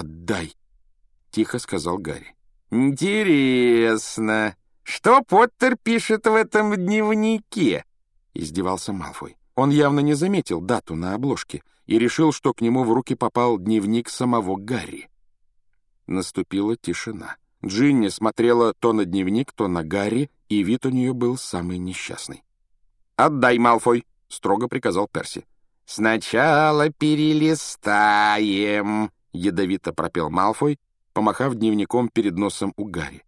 отдай», — тихо сказал Гарри. «Интересно, что Поттер пишет в этом дневнике?» — издевался Малфой. Он явно не заметил дату на обложке и решил, что к нему в руки попал дневник самого Гарри. Наступила тишина. Джинни смотрела то на дневник, то на Гарри, и вид у нее был самый несчастный. «Отдай, Малфой!» — строго приказал Перси. «Сначала перелистаем», — ядовито пропел Малфой, помахав дневником перед носом у Гарри.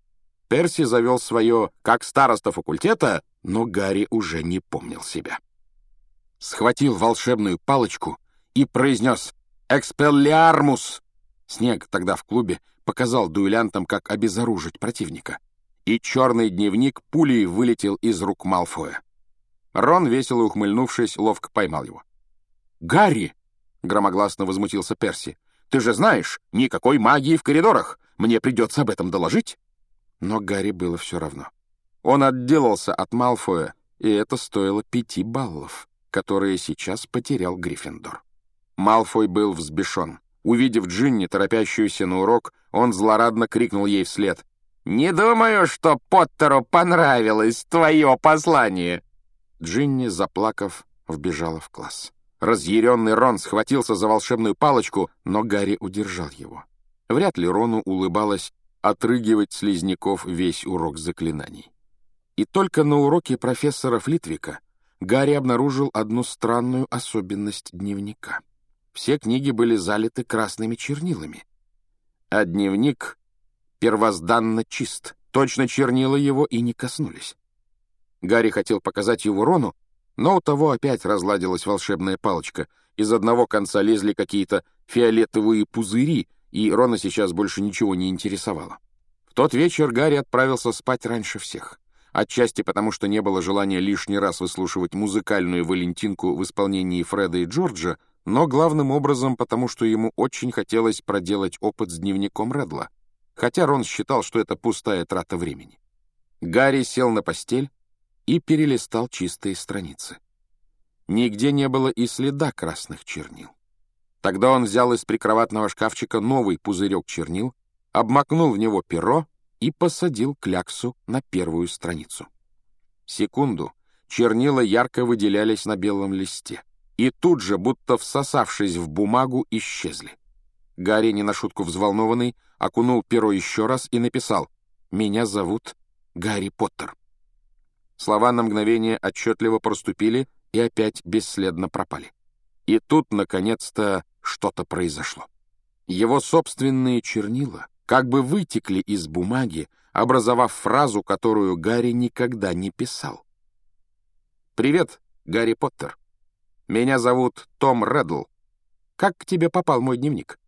Перси завел свое «как староста факультета», но Гарри уже не помнил себя. Схватил волшебную палочку и произнес «Экспеллиармус!» Снег тогда в клубе показал дуэлянтам, как обезоружить противника. И черный дневник пулей вылетел из рук Малфоя. Рон, весело ухмыльнувшись, ловко поймал его. «Гарри!» — громогласно возмутился Перси. «Ты же знаешь, никакой магии в коридорах! Мне придется об этом доложить!» Но Гарри было все равно. Он отделался от Малфоя, и это стоило пяти баллов, которые сейчас потерял Гриффиндор. Малфой был взбешен. Увидев Джинни, торопящуюся на урок, он злорадно крикнул ей вслед. «Не думаю, что Поттеру понравилось твое послание!» Джинни, заплакав, вбежала в класс. Разъяренный Рон схватился за волшебную палочку, но Гарри удержал его. Вряд ли Рону улыбалось отрыгивать слизняков весь урок заклинаний. И только на уроке профессора Флитвика Гарри обнаружил одну странную особенность дневника. Все книги были залиты красными чернилами, а дневник первозданно чист, точно чернила его и не коснулись. Гарри хотел показать его Рону, но у того опять разладилась волшебная палочка. Из одного конца лезли какие-то фиолетовые пузыри, и Рона сейчас больше ничего не интересовало. В тот вечер Гарри отправился спать раньше всех. Отчасти потому, что не было желания лишний раз выслушивать музыкальную Валентинку в исполнении Фреда и Джорджа, но главным образом потому, что ему очень хотелось проделать опыт с дневником Редла, хотя Рон считал, что это пустая трата времени. Гарри сел на постель, и перелистал чистые страницы. Нигде не было и следа красных чернил. Тогда он взял из прикроватного шкафчика новый пузырек чернил, обмакнул в него перо и посадил кляксу на первую страницу. Секунду чернила ярко выделялись на белом листе, и тут же, будто всосавшись в бумагу, исчезли. Гарри, не на шутку взволнованный, окунул перо еще раз и написал «Меня зовут Гарри Поттер». Слова на мгновение отчетливо проступили и опять бесследно пропали. И тут, наконец-то, что-то произошло. Его собственные чернила как бы вытекли из бумаги, образовав фразу, которую Гарри никогда не писал. «Привет, Гарри Поттер. Меня зовут Том Реддл. Как к тебе попал мой дневник?»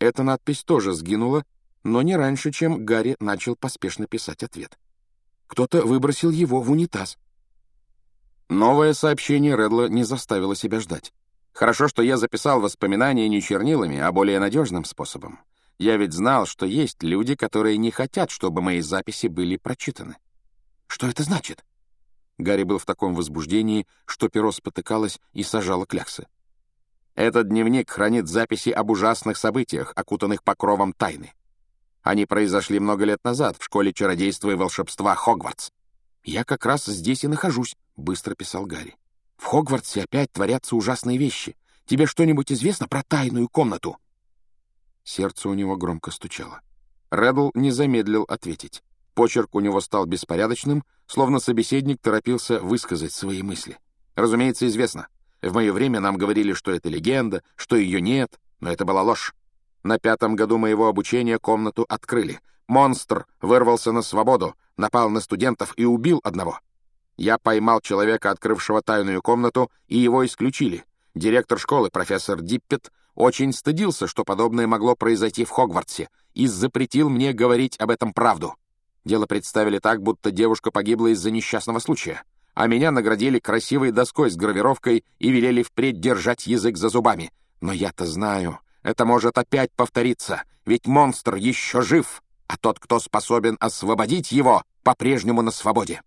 Эта надпись тоже сгинула, но не раньше, чем Гарри начал поспешно писать ответ. Кто-то выбросил его в унитаз. Новое сообщение Редла не заставило себя ждать. Хорошо, что я записал воспоминания не чернилами, а более надежным способом. Я ведь знал, что есть люди, которые не хотят, чтобы мои записи были прочитаны. Что это значит? Гарри был в таком возбуждении, что перо спотыкалось и сажало кляксы. Этот дневник хранит записи об ужасных событиях, окутанных покровом тайны. Они произошли много лет назад в школе чародейства и волшебства Хогвартс. «Я как раз здесь и нахожусь», — быстро писал Гарри. «В Хогвартсе опять творятся ужасные вещи. Тебе что-нибудь известно про тайную комнату?» Сердце у него громко стучало. Реддл не замедлил ответить. Почерк у него стал беспорядочным, словно собеседник торопился высказать свои мысли. «Разумеется, известно. В мое время нам говорили, что это легенда, что ее нет, но это была ложь. На пятом году моего обучения комнату открыли. Монстр вырвался на свободу, напал на студентов и убил одного. Я поймал человека, открывшего тайную комнату, и его исключили. Директор школы, профессор Диппет, очень стыдился, что подобное могло произойти в Хогвартсе, и запретил мне говорить об этом правду. Дело представили так, будто девушка погибла из-за несчастного случая, а меня наградили красивой доской с гравировкой и велели впредь держать язык за зубами. Но я-то знаю, это может опять повториться, ведь монстр еще жив, а тот, кто способен освободить его, по-прежнему на свободе.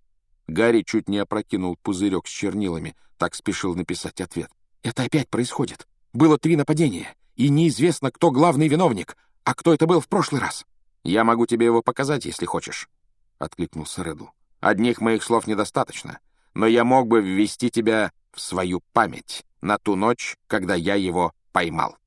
Гарри чуть не опрокинул пузырек с чернилами, так спешил написать ответ. «Это опять происходит. Было три нападения, и неизвестно, кто главный виновник. «А кто это был в прошлый раз?» «Я могу тебе его показать, если хочешь», — откликнулся Реддл. «Одних моих слов недостаточно, но я мог бы ввести тебя в свою память на ту ночь, когда я его поймал».